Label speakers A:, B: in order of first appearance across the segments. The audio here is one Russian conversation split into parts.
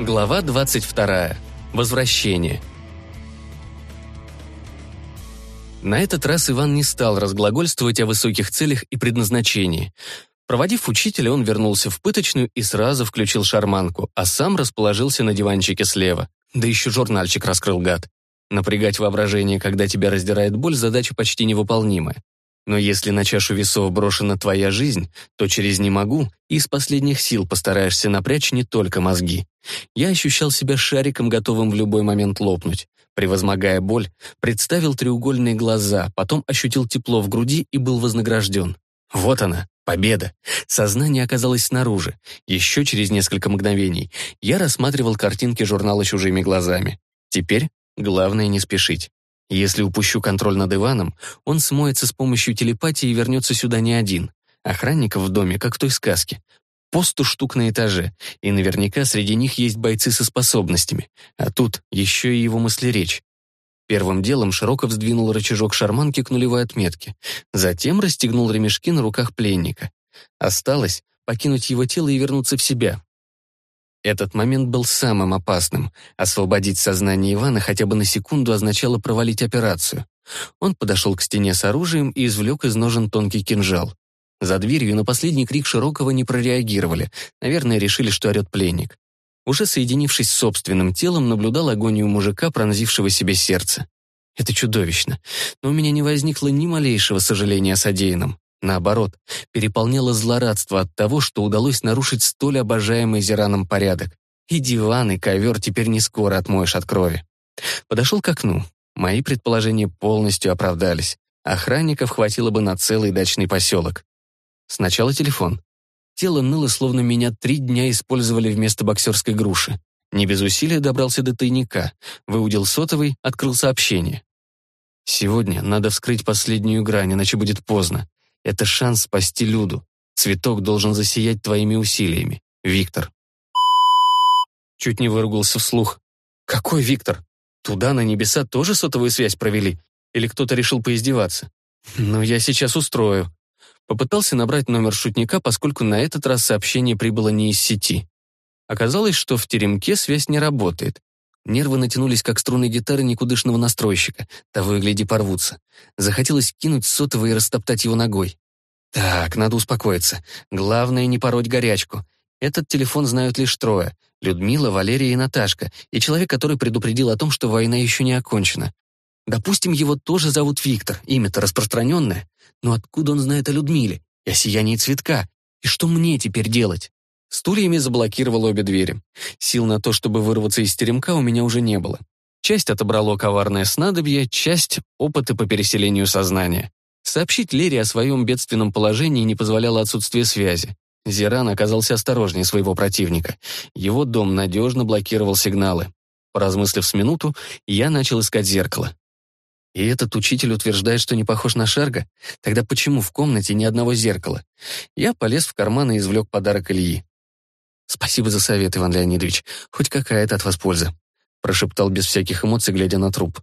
A: Глава 22. Возвращение. На этот раз Иван не стал разглагольствовать о высоких целях и предназначении. Проводив учителя, он вернулся в пыточную и сразу включил шарманку, а сам расположился на диванчике слева. Да еще журнальчик раскрыл гад. Напрягать воображение, когда тебя раздирает боль, задача почти невыполнимая. Но если на чашу весов брошена твоя жизнь, то через «не могу» из последних сил постараешься напрячь не только мозги. Я ощущал себя шариком, готовым в любой момент лопнуть. Превозмогая боль, представил треугольные глаза, потом ощутил тепло в груди и был вознагражден. Вот она, победа. Сознание оказалось снаружи. Еще через несколько мгновений я рассматривал картинки журнала чужими глазами. Теперь главное не спешить. Если упущу контроль над Иваном, он смоется с помощью телепатии и вернется сюда не один. Охранников в доме, как в той сказке. Посту штук на этаже, и наверняка среди них есть бойцы со способностями. А тут еще и его мыслеречь. Первым делом Широков сдвинул рычажок шарманки к нулевой отметке. Затем расстегнул ремешки на руках пленника. Осталось покинуть его тело и вернуться в себя. Этот момент был самым опасным. Освободить сознание Ивана хотя бы на секунду означало провалить операцию. Он подошел к стене с оружием и извлек из ножен тонкий кинжал. За дверью на последний крик Широкого не прореагировали. Наверное, решили, что орет пленник. Уже соединившись с собственным телом, наблюдал агонию мужика, пронзившего себе сердце. Это чудовищно. Но у меня не возникло ни малейшего сожаления о содеянном. Наоборот, переполняло злорадство от того, что удалось нарушить столь обожаемый Зираном порядок. И диван, и ковер теперь не скоро отмоешь от крови. Подошел к окну. Мои предположения полностью оправдались. Охранников хватило бы на целый дачный поселок. Сначала телефон. Тело ныло, словно меня три дня использовали вместо боксерской груши. Не без усилия добрался до тайника, выудил сотовый, открыл сообщение. «Сегодня надо вскрыть последнюю грань, иначе будет поздно. Это шанс спасти Люду. Цветок должен засиять твоими усилиями. Виктор. Чуть не выругался вслух. Какой Виктор? Туда на небеса тоже сотовую связь провели? Или кто-то решил поиздеваться? Ну, я сейчас устрою. Попытался набрать номер шутника, поскольку на этот раз сообщение прибыло не из сети. Оказалось, что в теремке связь не работает. Нервы натянулись, как струны гитары никудышного настройщика. Того и гляди порвутся. Захотелось кинуть сотовый и растоптать его ногой. Так, надо успокоиться. Главное, не пороть горячку. Этот телефон знают лишь трое. Людмила, Валерия и Наташка, и человек, который предупредил о том, что война еще не окончена. Допустим, его тоже зовут Виктор, имя-то распространенное. Но откуда он знает о Людмиле и о сиянии цветка? И что мне теперь делать? Стульями заблокировал обе двери. Сил на то, чтобы вырваться из теремка, у меня уже не было. Часть отобрало коварное снадобье, часть — опыты по переселению сознания. Сообщить Лере о своем бедственном положении не позволяло отсутствие связи. Зиран оказался осторожнее своего противника. Его дом надежно блокировал сигналы. Поразмыслив с минуту, я начал искать зеркало. И этот учитель утверждает, что не похож на Шарга? Тогда почему в комнате ни одного зеркала? Я полез в карман и извлек подарок Ильи. «Спасибо за совет, Иван Леонидович. Хоть какая-то от вас польза», прошептал без всяких эмоций, глядя на труп.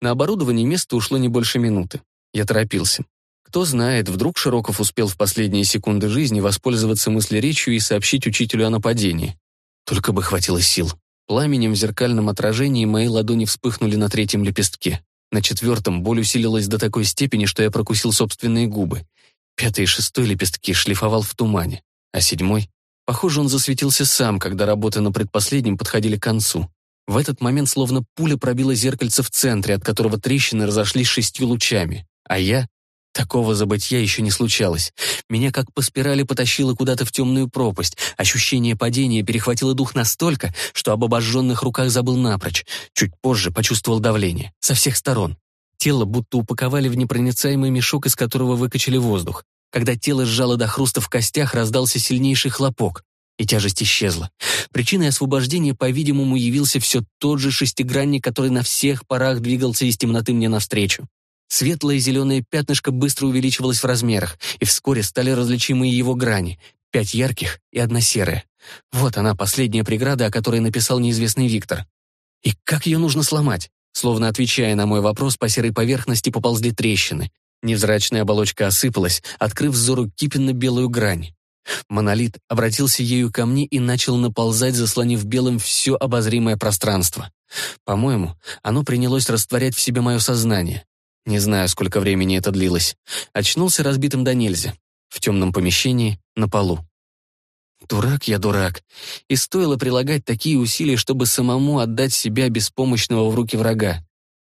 A: На оборудование места ушло не больше минуты. Я торопился. Кто знает, вдруг Широков успел в последние секунды жизни воспользоваться мыслеречью и сообщить учителю о нападении. Только бы хватило сил. Пламенем в зеркальном отражении мои ладони вспыхнули на третьем лепестке. На четвертом боль усилилась до такой степени, что я прокусил собственные губы. Пятый и шестой лепестки шлифовал в тумане, а седьмой Похоже, он засветился сам, когда работы на предпоследнем подходили к концу. В этот момент словно пуля пробила зеркальце в центре, от которого трещины разошлись шестью лучами. А я... Такого забытья еще не случалось. Меня как по спирали потащило куда-то в темную пропасть. Ощущение падения перехватило дух настолько, что об обожженных руках забыл напрочь. Чуть позже почувствовал давление. Со всех сторон. Тело будто упаковали в непроницаемый мешок, из которого выкачали воздух. Когда тело сжало до хруста в костях, раздался сильнейший хлопок, и тяжесть исчезла. Причиной освобождения, по-видимому, явился все тот же шестигранник, который на всех парах двигался из темноты мне навстречу. Светлое зеленое пятнышко быстро увеличивалось в размерах, и вскоре стали различимы его грани. Пять ярких и одна серая. Вот она, последняя преграда, о которой написал неизвестный Виктор. И как ее нужно сломать? Словно отвечая на мой вопрос, по серой поверхности поползли трещины. Невзрачная оболочка осыпалась, открыв взору кипенно-белую грань. Монолит обратился ею ко мне и начал наползать, заслонив белым все обозримое пространство. По-моему, оно принялось растворять в себе мое сознание. Не знаю, сколько времени это длилось. Очнулся разбитым до нельзя. В темном помещении, на полу. Дурак я дурак. И стоило прилагать такие усилия, чтобы самому отдать себя беспомощного в руки врага.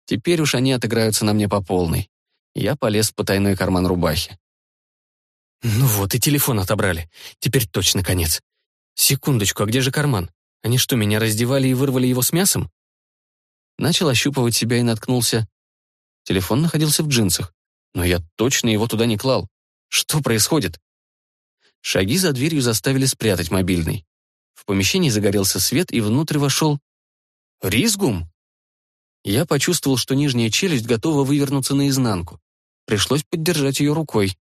A: Теперь уж они отыграются на мне по полной. Я полез в потайной карман рубахи. Ну вот, и телефон отобрали. Теперь точно конец. Секундочку, а где же карман? Они что, меня раздевали и вырвали его с мясом? Начал ощупывать себя и наткнулся. Телефон находился в джинсах. Но я точно его туда не клал. Что происходит? Шаги за дверью заставили спрятать мобильный. В помещении загорелся свет, и внутрь вошел... Ризгум? Я почувствовал, что нижняя челюсть готова вывернуться наизнанку. Пришлось поддержать ее рукой.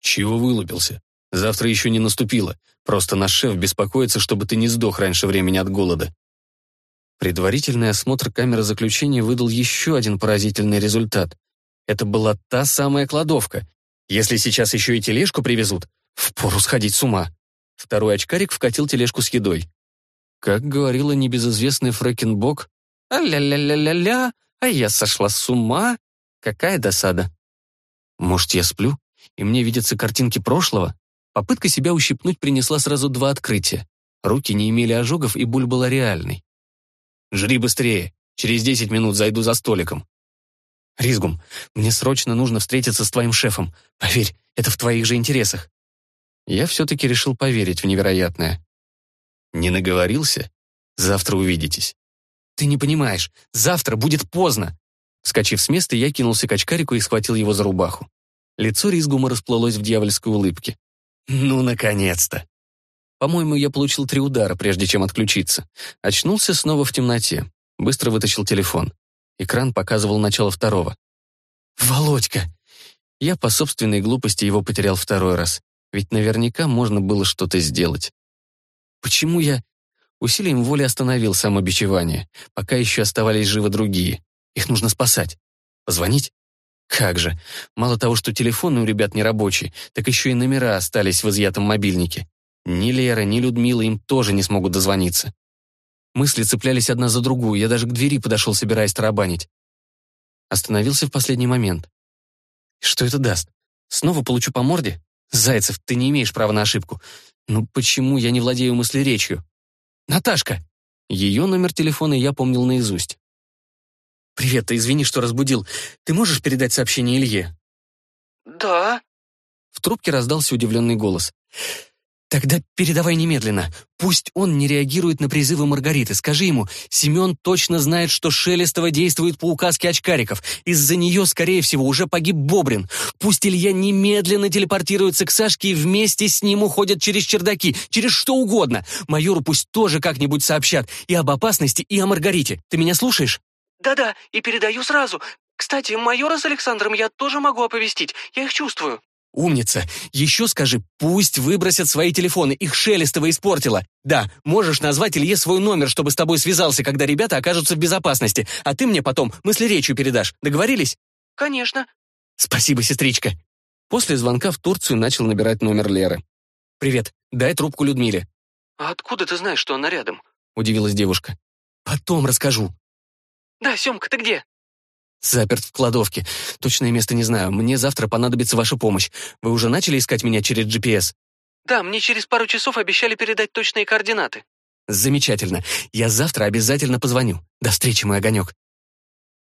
A: «Чего вылупился? Завтра еще не наступило. Просто наш шеф беспокоится, чтобы ты не сдох раньше времени от голода». Предварительный осмотр камеры заключения выдал еще один поразительный результат. Это была та самая кладовка. Если сейчас еще и тележку привезут, впору сходить с ума. Второй очкарик вкатил тележку с едой. Как говорила небезызвестный Фрэкенбок, «А-ля-ля-ля-ля-ля, а я сошла с ума. Какая досада». Может, я сплю, и мне видятся картинки прошлого? Попытка себя ущипнуть принесла сразу два открытия. Руки не имели ожогов, и боль была реальной. «Жри быстрее. Через десять минут зайду за столиком». «Ризгум, мне срочно нужно встретиться с твоим шефом. Поверь, это в твоих же интересах». Я все-таки решил поверить в невероятное. «Не наговорился? Завтра увидитесь». «Ты не понимаешь. Завтра будет поздно». Вскочив с места, я кинулся к очкарику и схватил его за рубаху. Лицо Ризгума расплылось в дьявольской улыбке. «Ну, наконец-то!» По-моему, я получил три удара, прежде чем отключиться. Очнулся снова в темноте. Быстро вытащил телефон. Экран показывал начало второго. «Володька!» Я по собственной глупости его потерял второй раз. Ведь наверняка можно было что-то сделать. Почему я... Усилием воли остановил самобичевание. Пока еще оставались живы другие. Их нужно спасать. Позвонить? Как же. Мало того, что телефоны у ребят не рабочие, так еще и номера остались в изъятом мобильнике. Ни Лера, ни Людмила им тоже не смогут дозвониться. Мысли цеплялись одна за другую, я даже к двери подошел, собираясь тарабанить. Остановился в последний момент. Что это даст? Снова получу по морде? Зайцев, ты не имеешь права на ошибку. Ну почему я не владею мыслеречью? Наташка! Ее номер телефона я помнил наизусть. «Привет, ты извини, что разбудил. Ты можешь передать сообщение Илье?»
B: «Да».
A: В трубке раздался удивленный голос. «Тогда передавай немедленно. Пусть он не реагирует на призывы Маргариты. Скажи ему, Семен точно знает, что Шелестова действует по указке очкариков. Из-за нее, скорее всего, уже погиб Бобрин. Пусть Илья немедленно телепортируется к Сашке и вместе с ним уходят через чердаки, через что угодно. Майору пусть тоже как-нибудь сообщат и об опасности, и о Маргарите. Ты меня слушаешь?»
B: «Да-да, и передаю сразу. Кстати, майора с Александром я тоже могу оповестить. Я их чувствую».
A: «Умница! Еще скажи, пусть выбросят свои телефоны, их Шелестова испортила. Да, можешь назвать Илье свой номер, чтобы с тобой связался, когда ребята окажутся в безопасности, а ты мне потом мыслеречью передашь. Договорились?»
B: «Конечно».
A: «Спасибо, сестричка». После звонка в Турцию начал набирать номер Леры. «Привет, дай трубку Людмиле».
B: «А откуда ты знаешь, что она рядом?»
A: — удивилась девушка. «Потом расскажу».
B: «Да, Семка, ты где?»
A: «Заперт в кладовке. Точное место не знаю. Мне завтра понадобится ваша помощь. Вы уже начали искать меня через GPS?»
B: «Да, мне через пару часов обещали передать точные координаты».
A: «Замечательно. Я завтра обязательно позвоню. До встречи, мой огонек».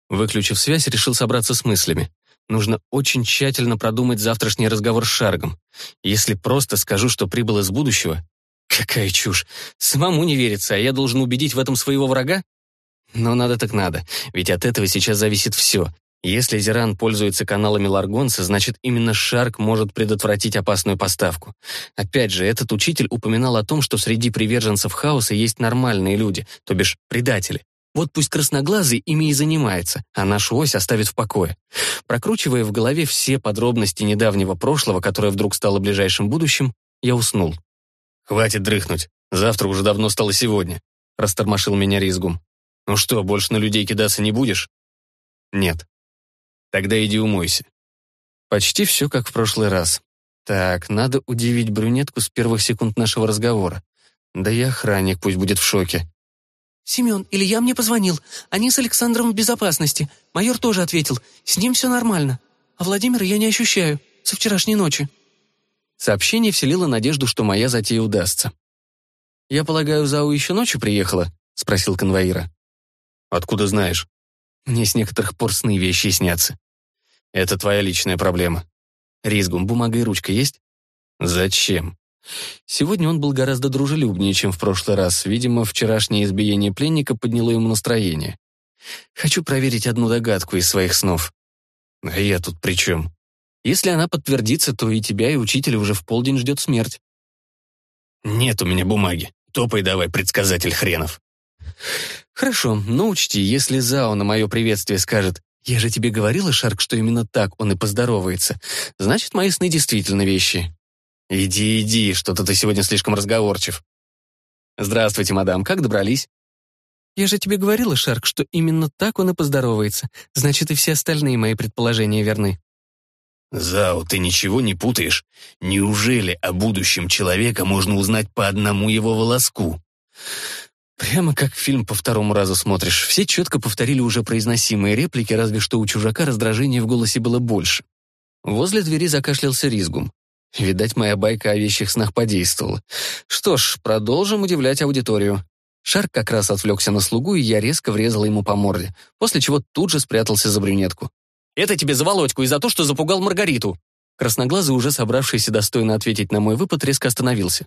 A: Выключив связь, решил собраться с мыслями. Нужно очень тщательно продумать завтрашний разговор с Шаргом. Если просто скажу, что прибыл из будущего... Какая чушь. Самому не верится, а я должен убедить в этом своего врага? Но надо так надо, ведь от этого сейчас зависит все. Если Зиран пользуется каналами Ларгонса, значит именно Шарк может предотвратить опасную поставку. Опять же, этот учитель упоминал о том, что среди приверженцев хаоса есть нормальные люди, то бишь предатели. Вот пусть красноглазый ими и занимается, а нашу ось оставит в покое. Прокручивая в голове все подробности недавнего прошлого, которое вдруг стало ближайшим будущим, я уснул. «Хватит дрыхнуть. Завтра уже давно стало сегодня», — растормошил меня Ризгум. Ну что, больше на людей кидаться не будешь? Нет. Тогда иди умойся. Почти все как в прошлый раз. Так, надо удивить брюнетку с первых секунд нашего разговора. Да и охранник пусть будет в шоке.
B: «Семен, Илья мне позвонил. Они с Александром в безопасности. Майор тоже ответил. С ним все нормально. А Владимира я не ощущаю. Со вчерашней ночи».
A: Сообщение вселило надежду, что моя затея удастся. «Я полагаю, Зау еще ночью приехала?» — спросил конвоира. «Откуда знаешь?» «Мне с некоторых пор сны вещи снятся». «Это твоя личная проблема. Ризгум, бумага и ручка есть?» «Зачем?» Сегодня он был гораздо дружелюбнее, чем в прошлый раз. Видимо, вчерашнее избиение пленника подняло ему настроение. «Хочу проверить одну догадку из своих снов». «А я тут при чем?» «Если она подтвердится, то и тебя, и учителя уже в полдень ждет смерть». «Нет у меня бумаги. Топай давай, предсказатель хренов». «Хорошо, но учти, если Зао на мое приветствие скажет «Я же тебе говорила, Шарк, что именно так он и поздоровается», значит, мои сны действительно вещи. «Иди, иди, что-то ты сегодня слишком разговорчив». «Здравствуйте, мадам, как добрались?»
B: «Я же тебе говорила, Шарк, что именно так он и поздоровается. Значит, и все остальные мои предположения верны».
C: «Зао, ты ничего не путаешь? Неужели о будущем человека можно узнать по одному его волоску?»
A: Прямо как фильм по второму разу смотришь. Все четко повторили уже произносимые реплики, разве что у чужака раздражения в голосе было больше. Возле двери закашлялся Ризгум. Видать, моя байка о вещих снах подействовала. Что ж, продолжим удивлять аудиторию. Шарк как раз отвлекся на слугу, и я резко врезала ему по морде, после чего тут же спрятался за брюнетку. «Это тебе за Володьку и за то, что запугал Маргариту!» Красноглазый, уже собравшийся достойно ответить на мой выпад, резко остановился.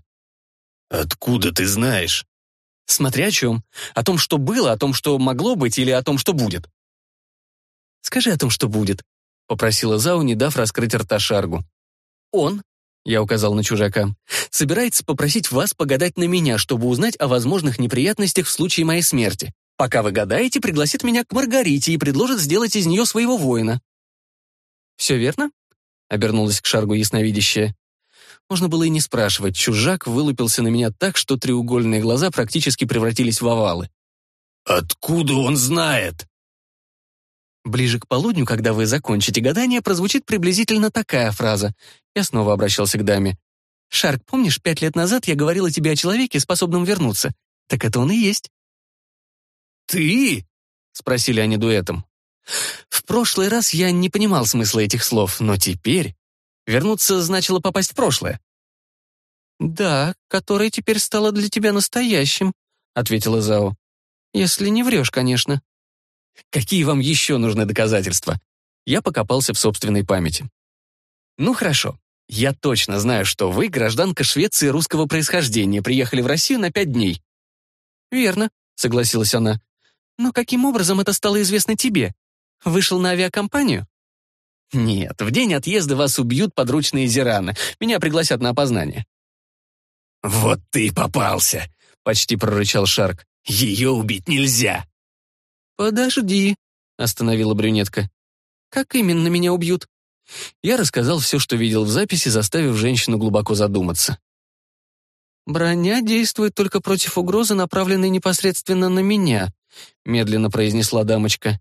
C: «Откуда ты знаешь?»
A: «Смотря о чем. О том, что было, о том, что могло быть, или о том, что будет?» «Скажи о том, что будет», — попросила Зау, не дав раскрыть рта Шаргу. «Он я указал на чужака, собирается попросить вас погадать на меня, чтобы узнать о возможных неприятностях в случае моей смерти. Пока вы гадаете, пригласит меня к Маргарите и предложит сделать из нее своего воина». «Все верно?» — обернулась к Шаргу ясновидящая. Можно было и не спрашивать, чужак вылупился на меня так, что треугольные глаза практически превратились в овалы.
C: «Откуда он знает?»
A: Ближе к полудню, когда вы закончите гадание, прозвучит приблизительно такая фраза. Я снова обращался к даме. «Шарк, помнишь, пять лет назад я говорила тебе о человеке, способном вернуться? Так это он и есть».
C: «Ты?» — спросили они дуэтом.
A: В прошлый раз я не понимал смысла этих слов, но теперь... Вернуться значило попасть в прошлое.
B: «Да, которое теперь стало для тебя настоящим», — ответила Зао. «Если не врешь, конечно».
A: Какие вам еще нужны доказательства? Я покопался в собственной памяти. Ну хорошо. Я точно знаю, что вы гражданка Швеции русского происхождения, приехали в Россию на пять дней.
B: Верно, согласилась она. Но каким образом это стало известно тебе? Вышел на авиакомпанию?
A: Нет, в день отъезда вас убьют подручные Зираны. Меня пригласят на опознание.
C: «Вот ты и попался!» — почти прорычал Шарк. «Ее убить нельзя!»
B: «Подожди», — остановила брюнетка. «Как именно меня убьют?»
A: Я рассказал все, что видел в записи, заставив женщину глубоко задуматься.
B: «Броня действует только против угрозы, направленной непосредственно на меня», — медленно произнесла дамочка.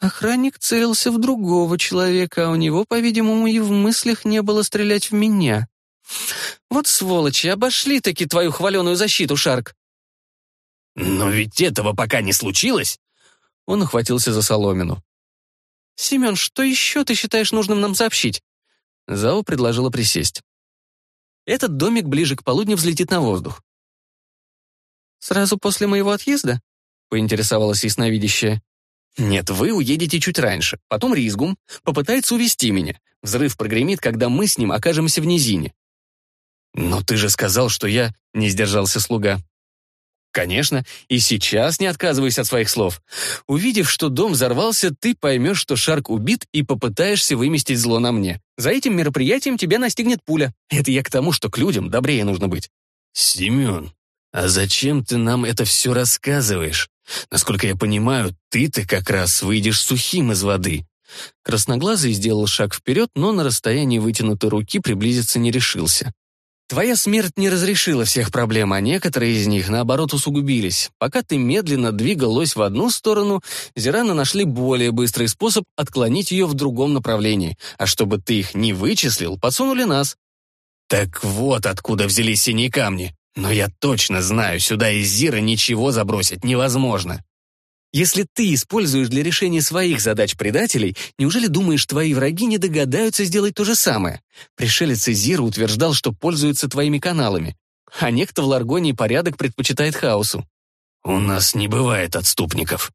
B: «Охранник целился в другого человека, а у него, по-видимому, и в мыслях не было стрелять в меня. Вот сволочи, обошли таки твою хваленую защиту, Шарк».
C: «Но ведь этого пока не случилось»,
A: он охватился за соломину.
B: «Семен, что еще ты считаешь нужным нам сообщить?»
A: Зао предложила присесть. «Этот домик ближе к полудню взлетит на воздух».
B: «Сразу после моего отъезда?»
A: — поинтересовалась ясновидящая. «Нет, вы уедете чуть раньше. Потом Ризгум попытается увести меня. Взрыв прогремит, когда мы с ним окажемся в низине». «Но ты же сказал, что я...» — не сдержался слуга. Конечно, и сейчас не отказываюсь от своих слов. Увидев, что дом взорвался, ты поймешь, что Шарк убит и попытаешься выместить зло на мне. За этим мероприятием тебя настигнет пуля. Это я к тому, что к людям добрее нужно быть.
C: Семен, а зачем ты нам это все рассказываешь? Насколько я понимаю, ты-то как раз выйдешь сухим из воды.
A: Красноглазый сделал шаг вперед, но на расстоянии вытянутой руки приблизиться не решился. Твоя смерть не разрешила всех проблем, а некоторые из них, наоборот, усугубились. Пока ты медленно двигалась в одну сторону, Зираны нашли более быстрый способ отклонить ее в другом направлении. А чтобы ты их не вычислил, подсунули нас.
C: Так вот откуда взялись синие камни. Но я точно знаю, сюда из Зира ничего забросить невозможно.
A: Если ты используешь для решения своих задач предателей, неужели думаешь, твои враги не догадаются сделать то же самое? Пришелец из Зира утверждал, что пользуется твоими каналами. А некто в Ларгонии порядок предпочитает хаосу.
C: У нас не бывает отступников.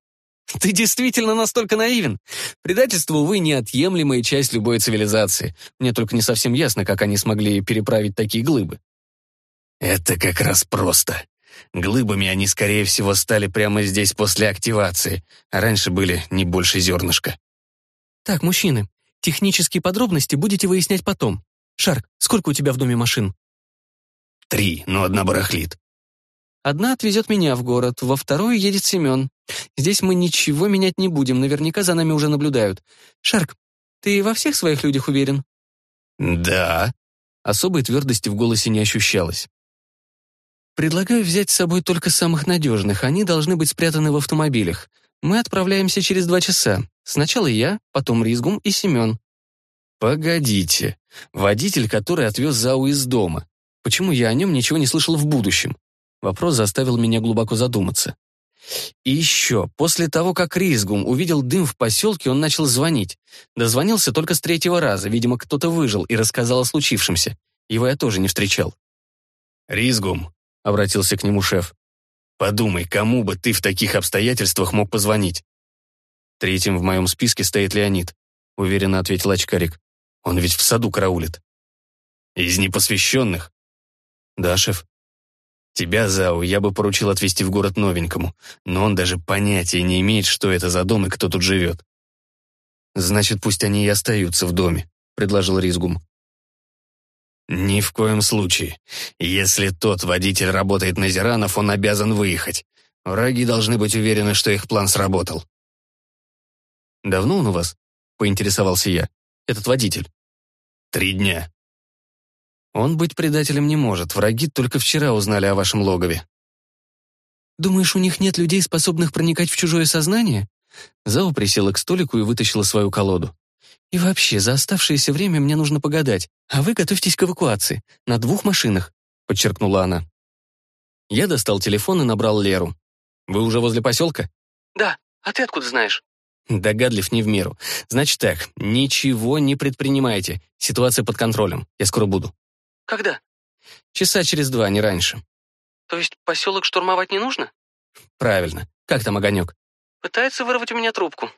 A: Ты действительно настолько наивен. Предательство, увы, неотъемлемая часть любой цивилизации. Мне только не совсем ясно, как они смогли переправить такие глыбы.
C: Это как раз просто. Глыбами они, скорее всего, стали прямо здесь после активации, а раньше были не больше зернышка.
A: Так, мужчины, технические подробности будете выяснять потом. Шарк, сколько у тебя в доме машин?
C: Три, но одна барахлит.
A: Одна отвезет меня в город, во вторую едет Семен. Здесь мы ничего менять не будем, наверняка за нами уже наблюдают. Шарк, ты во всех своих людях уверен?
C: Да.
A: Особой твердости в голосе не ощущалось. Предлагаю взять с собой только самых надежных, они должны быть спрятаны в автомобилях. Мы отправляемся через два часа. Сначала я, потом Ризгум и Семен.
C: Погодите. Водитель, который отвез Зау из дома.
A: Почему я о нем ничего не слышал в будущем? Вопрос заставил меня глубоко задуматься. И еще, после того, как Ризгум увидел дым в поселке, он начал звонить. Дозвонился только с третьего раза, видимо, кто-то выжил и рассказал о случившемся. Его я тоже не встречал.
C: «Ризгум, —
A: обратился к нему шеф.
C: «Подумай, кому бы ты в таких обстоятельствах мог позвонить?»
A: «Третьим в моем списке стоит Леонид», — уверенно ответил очкарик. «Он ведь в саду караулит».
C: «Из непосвященных?»
A: «Да, шеф».
C: «Тебя, Зау, я бы поручил отвезти в город новенькому, но он даже понятия не имеет, что это за дом и кто тут живет».
A: «Значит, пусть они и остаются в доме», — предложил Ризгум.
C: «Ни в коем случае. Если тот водитель работает на Зиранов, он обязан выехать. Враги должны быть уверены, что их план сработал».
A: «Давно он у вас?» — поинтересовался я. «Этот водитель».
C: «Три дня».
A: «Он быть предателем не может. Враги только вчера узнали о вашем логове». «Думаешь, у них нет людей, способных проникать в чужое сознание?» Зао присела к столику и вытащила свою колоду. И вообще, за оставшееся время мне нужно погадать, а вы готовьтесь к эвакуации. На двух машинах», — подчеркнула она. Я достал телефон и набрал Леру. «Вы уже возле поселка?»
B: «Да. А ты откуда знаешь?»
A: Догадлив не в меру. Значит так, ничего не предпринимайте. Ситуация под контролем. Я скоро буду.
B: Когда?
A: Часа через два, не раньше.
B: То есть поселок штурмовать не нужно?
A: Правильно. Как там огонек?
B: Пытается вырвать у меня трубку.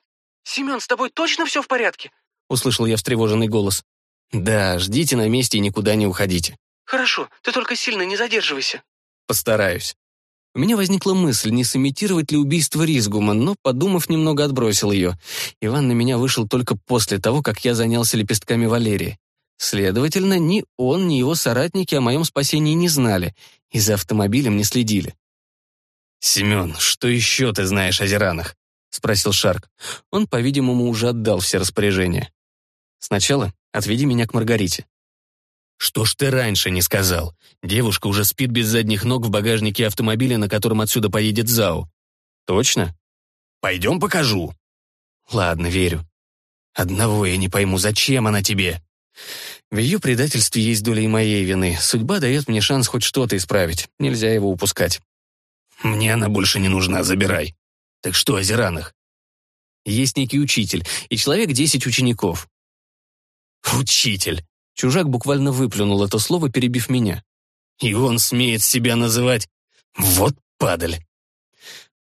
B: Семен, с тобой точно все в порядке?
A: — услышал я встревоженный голос. «Да, ждите на месте и никуда не уходите».
B: «Хорошо, ты только сильно не задерживайся».
A: «Постараюсь». У меня возникла мысль, не сымитировать ли убийство Ризгума, но, подумав, немного отбросил ее. Иван на меня вышел только после того, как я занялся лепестками Валерии. Следовательно, ни он, ни его соратники о моем спасении не знали и за автомобилем не следили.
C: «Семен, что еще ты знаешь о Зиранах?» — спросил Шарк.
A: Он, по-видимому, уже отдал все распоряжения. Сначала отведи меня к Маргарите».
C: «Что ж ты раньше не сказал? Девушка уже спит без задних ног в багажнике автомобиля, на котором отсюда поедет Зау».
A: «Точно?»
C: «Пойдем покажу».
A: «Ладно, верю».
C: «Одного я не пойму, зачем она тебе?»
A: В ее предательстве есть доля и моей вины. Судьба дает мне шанс хоть что-то исправить. Нельзя его упускать.
C: Мне она больше не нужна, забирай. Так что о Зиранах?
A: Есть некий учитель и человек десять учеников.
C: «Учитель!»
A: Чужак буквально выплюнул это слово, перебив меня.
C: «И он смеет себя называть... Вот падаль!»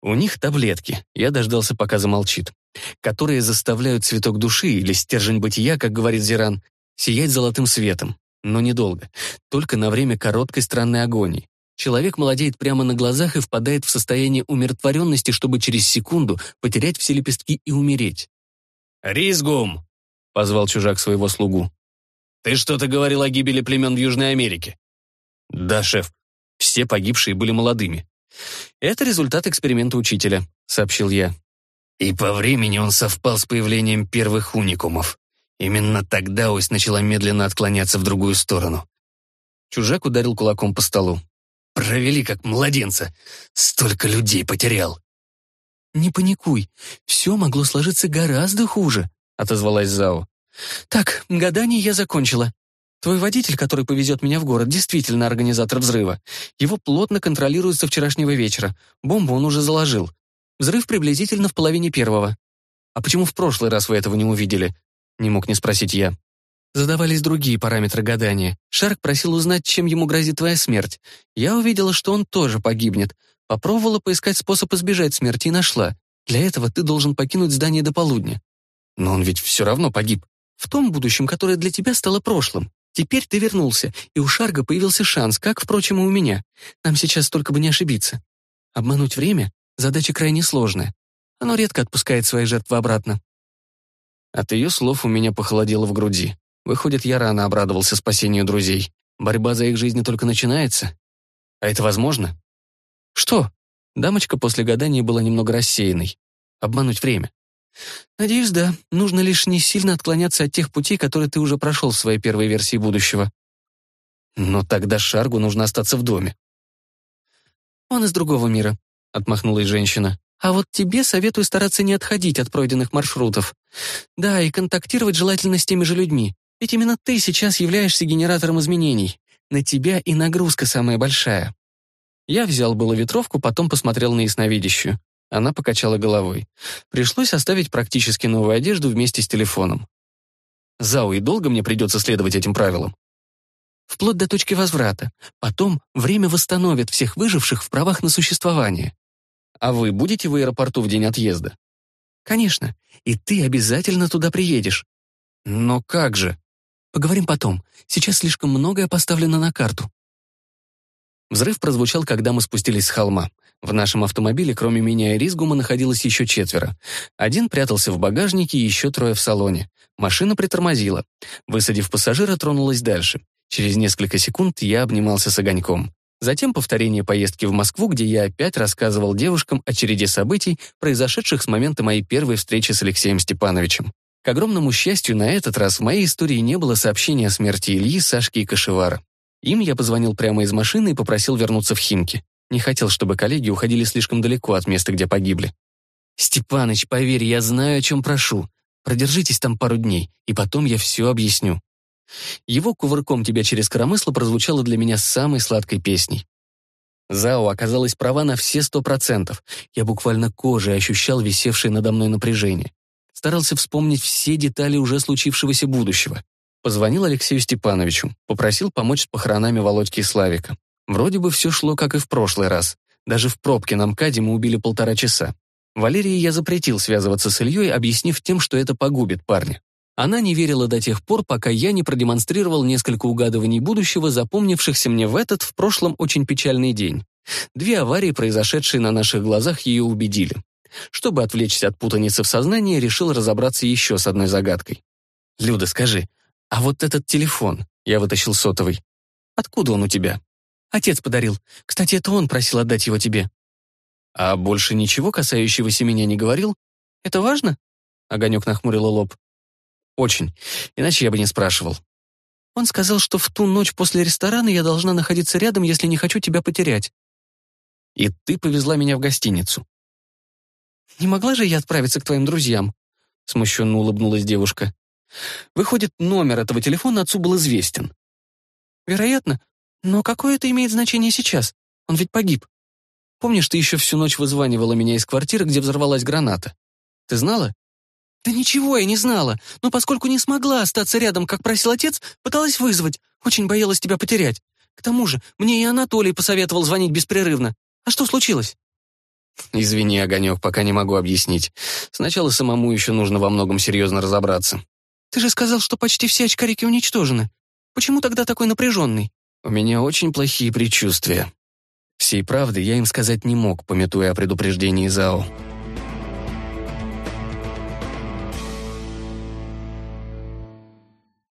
A: У них таблетки, я дождался, пока замолчит, которые заставляют цветок души или стержень бытия, как говорит Зиран, сиять золотым светом, но недолго, только на время короткой странной агонии. Человек молодеет прямо на глазах и впадает в состояние умиротворенности, чтобы через секунду потерять все лепестки и умереть.
C: «Ризгум!» — позвал чужак своего слугу. «Ты что-то говорил о гибели племен в Южной Америке?»
A: «Да, шеф. Все погибшие были молодыми. Это результат эксперимента учителя», — сообщил я.
C: И по времени он совпал с появлением первых уникумов. Именно тогда ось начала медленно отклоняться в другую сторону.
A: Чужак ударил кулаком по столу.
C: «Провели как младенца. Столько людей потерял».
B: «Не паникуй. Все могло сложиться гораздо хуже», — отозвалась Зао. «Так, гадание я закончила. Твой водитель, который повезет меня в город, действительно организатор взрыва. Его плотно контролируют со вчерашнего вечера. Бомбу он уже заложил. Взрыв приблизительно в половине первого. А почему в прошлый раз вы этого не увидели? Не мог не спросить я. Задавались другие параметры гадания. Шарк просил узнать, чем ему грозит твоя смерть. Я увидела, что он тоже погибнет. Попробовала поискать способ избежать смерти и нашла. Для этого ты должен покинуть здание до полудня. Но он ведь все равно погиб. В том будущем, которое для тебя стало прошлым. Теперь ты вернулся, и у Шарга появился шанс, как, впрочем, и у меня. Нам сейчас только бы не ошибиться. Обмануть время — задача крайне сложная. Оно редко отпускает свои жертвы обратно.
A: От ее слов у меня похолодело в груди. Выходит, я рано обрадовался спасению друзей. Борьба за их жизни только начинается. А это возможно?
B: Что?
A: Дамочка после гадания была немного рассеянной. Обмануть время.
B: Надеюсь, да. Нужно лишь не сильно отклоняться от тех путей, которые ты уже прошел в своей первой версии будущего.
A: Но тогда Шаргу нужно остаться в доме.
B: Он из другого мира, отмахнулась женщина. А вот тебе советую стараться не отходить от пройденных маршрутов. Да, и контактировать желательно с теми же людьми. Ведь именно ты сейчас являешься генератором изменений. На тебя и нагрузка самая большая.
A: Я взял было ветровку, потом посмотрел на ясновидящую. Она покачала головой. Пришлось оставить практически новую одежду вместе с телефоном. Зау, и долго мне придется следовать этим правилам?
B: Вплоть до точки возврата. Потом время восстановит всех выживших в правах на существование.
A: А вы будете в аэропорту в день отъезда?
B: Конечно. И ты обязательно туда приедешь.
A: Но как же?
B: Поговорим потом. Сейчас слишком многое поставлено на карту.
A: Взрыв прозвучал, когда мы спустились с холма. В нашем автомобиле, кроме меня и Ризгума, находилось еще четверо. Один прятался в багажнике, еще трое в салоне. Машина притормозила. Высадив пассажира, тронулась дальше. Через несколько секунд я обнимался с огоньком. Затем повторение поездки в Москву, где я опять рассказывал девушкам о череде событий, произошедших с момента моей первой встречи с Алексеем Степановичем. К огромному счастью, на этот раз в моей истории не было сообщения о смерти Ильи, Сашки и Кашевара. Им я позвонил прямо из машины и попросил вернуться в Химки. Не хотел, чтобы коллеги уходили слишком далеко от места, где погибли. «Степаныч, поверь, я знаю, о чем прошу. Продержитесь там пару дней, и потом я все объясню». Его кувырком тебя через коромысло прозвучало для меня самой сладкой песней. Зао оказалась права на все сто процентов. Я буквально кожей ощущал висевшее надо мной напряжение. Старался вспомнить все детали уже случившегося будущего. Позвонил Алексею Степановичу, попросил помочь с похоронами Володьки и Славика. Вроде бы все шло, как и в прошлый раз. Даже в пробке на МКАДе мы убили полтора часа. Валерии я запретил связываться с Ильей, объяснив тем, что это погубит парня. Она не верила до тех пор, пока я не продемонстрировал несколько угадываний будущего, запомнившихся мне в этот, в прошлом, очень печальный день. Две аварии, произошедшие на наших глазах, ее убедили. Чтобы отвлечься от путаницы в сознании, решил разобраться еще с одной загадкой. «Люда, скажи, а вот этот телефон, я вытащил сотовый, откуда он у тебя?»
B: Отец подарил. Кстати, это он просил отдать его тебе».
A: «А больше ничего, касающегося меня, не говорил?»
B: «Это важно?»
A: Огонек нахмурила лоб. «Очень. Иначе я бы не спрашивал».
B: «Он сказал, что в ту ночь после ресторана я должна находиться рядом, если не хочу тебя потерять».
A: «И ты повезла меня в гостиницу».
B: «Не могла же я отправиться к твоим друзьям?»
A: Смущенно улыбнулась девушка. «Выходит, номер этого телефона отцу был известен».
B: «Вероятно, но какое это имеет значение сейчас? Он ведь погиб. Помнишь, ты еще всю ночь вызванивала меня из квартиры, где взорвалась граната? Ты знала? Да ничего я не знала, но поскольку не смогла остаться рядом, как просил отец, пыталась вызвать. Очень боялась тебя потерять. К тому же, мне и Анатолий посоветовал звонить беспрерывно. А что случилось?
A: Извини, Огонек, пока не могу объяснить. Сначала самому еще нужно во многом серьезно разобраться.
B: Ты же сказал, что почти все очкарики уничтожены. Почему тогда такой напряженный?
A: У меня очень плохие предчувствия. Всей правды я им сказать не мог, пометуя о предупреждении Зао.